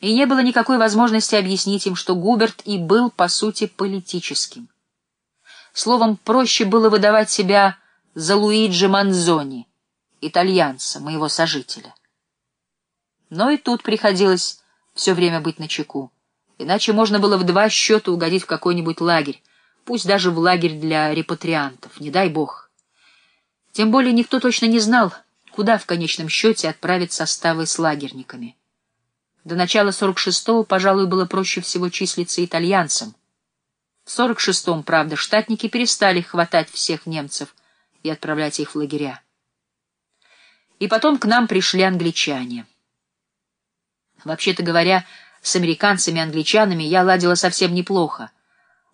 и не было никакой возможности объяснить им, что Губерт и был, по сути, политическим. Словом, проще было выдавать себя за Луиджи Манзони, итальянца, моего сожителя. Но и тут приходилось все время быть начеку, иначе можно было в два счета угодить в какой-нибудь лагерь, пусть даже в лагерь для репатриантов, не дай бог. Тем более никто точно не знал, куда в конечном счете отправить составы с лагерниками. До начала 46-го, пожалуй, было проще всего числиться итальянцем. В 46-м, правда, штатники перестали хватать всех немцев и отправлять их в лагеря. И потом к нам пришли англичане. Вообще-то говоря, с американцами-англичанами я ладила совсем неплохо.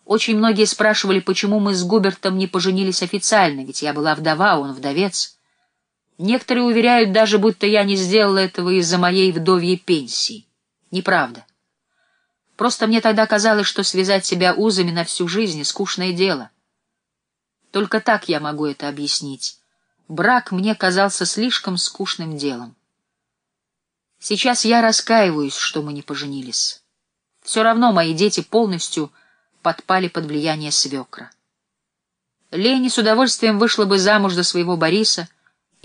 Очень многие спрашивали, почему мы с Губертом не поженились официально, ведь я была вдова, он вдовец. Некоторые уверяют даже, будто я не сделала этого из-за моей вдовьей пенсии. Неправда. Просто мне тогда казалось, что связать себя узами на всю жизнь — скучное дело. Только так я могу это объяснить. Брак мне казался слишком скучным делом. Сейчас я раскаиваюсь, что мы не поженились. Все равно мои дети полностью подпали под влияние свекра. Лени с удовольствием вышла бы замуж за своего Бориса —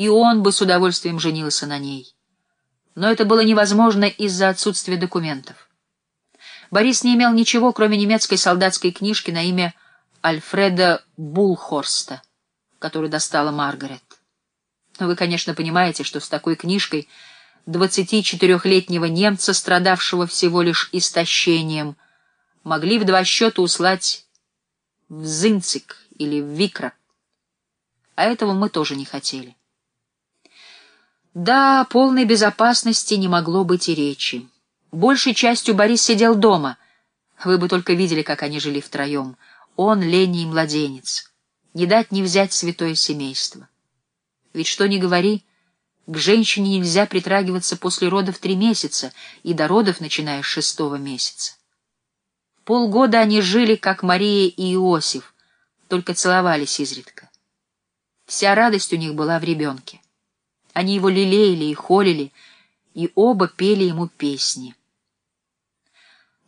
и он бы с удовольствием женился на ней. Но это было невозможно из-за отсутствия документов. Борис не имел ничего, кроме немецкой солдатской книжки на имя Альфреда Булхорста, которую достала Маргарет. Но вы, конечно, понимаете, что с такой книжкой 24-летнего немца, страдавшего всего лишь истощением, могли в два счета услать в Зинцик или в Викрак. А этого мы тоже не хотели. Да, полной безопасности не могло быть и речи. Большей частью Борис сидел дома. Вы бы только видели, как они жили втроем. Он, Леня и младенец. Не дать не взять святое семейство. Ведь что ни говори, к женщине нельзя притрагиваться после родов три месяца и до родов, начиная с шестого месяца. Полгода они жили, как Мария и Иосиф, только целовались изредка. Вся радость у них была в ребенке. Они его лелеяли и холили, и оба пели ему песни.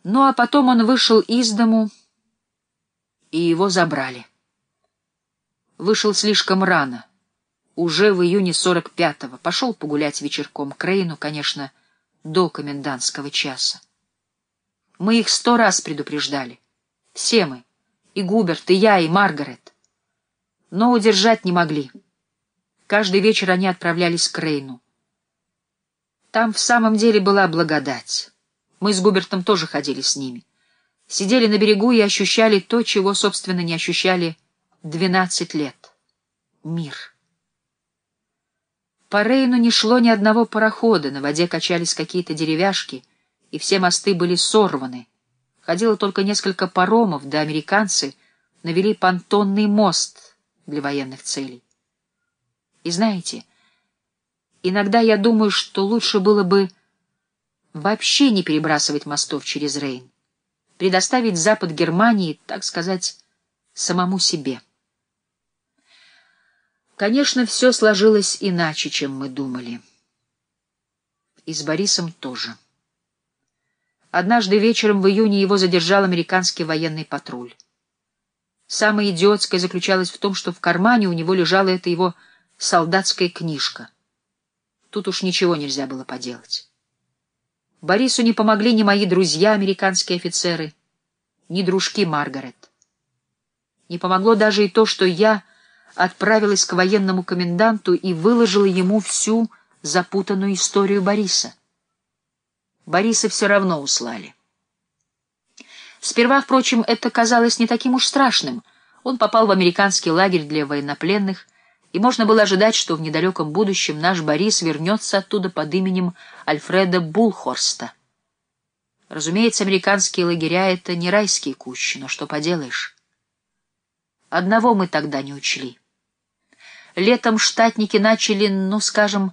Ну а потом он вышел из дому, и его забрали. Вышел слишком рано, уже в июне 45-го. Пошел погулять вечерком к Рейну, конечно, до комендантского часа. Мы их сто раз предупреждали. Все мы. И Губерт, и я, и Маргарет. Но удержать не могли. Каждый вечер они отправлялись к Рейну. Там в самом деле была благодать. Мы с Губертом тоже ходили с ними. Сидели на берегу и ощущали то, чего, собственно, не ощущали двенадцать лет. Мир. По Рейну не шло ни одного парохода, на воде качались какие-то деревяшки, и все мосты были сорваны. Ходило только несколько паромов, да американцы навели понтонный мост для военных целей. И знаете, иногда я думаю, что лучше было бы вообще не перебрасывать мостов через Рейн, предоставить запад Германии, так сказать, самому себе. Конечно, все сложилось иначе, чем мы думали. И с Борисом тоже. Однажды вечером в июне его задержал американский военный патруль. Самое идиотское заключалось в том, что в кармане у него лежала эта его солдатская книжка. Тут уж ничего нельзя было поделать. Борису не помогли ни мои друзья, американские офицеры, ни дружки Маргарет. Не помогло даже и то, что я отправилась к военному коменданту и выложила ему всю запутанную историю Бориса. Бориса все равно услали. Сперва, впрочем, это казалось не таким уж страшным. Он попал в американский лагерь для военнопленных, и можно было ожидать, что в недалеком будущем наш Борис вернется оттуда под именем Альфреда Булхорста. Разумеется, американские лагеря — это не райские кущи, но что поделаешь. Одного мы тогда не учли. Летом штатники начали, ну, скажем,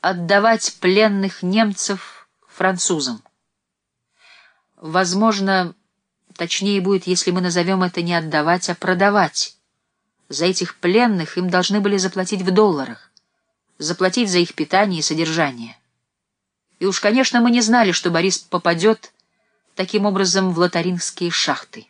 отдавать пленных немцев французам. Возможно, точнее будет, если мы назовем это не отдавать, а продавать. За этих пленных им должны были заплатить в долларах, заплатить за их питание и содержание. И уж, конечно, мы не знали, что Борис попадет таким образом в лотарингские шахты.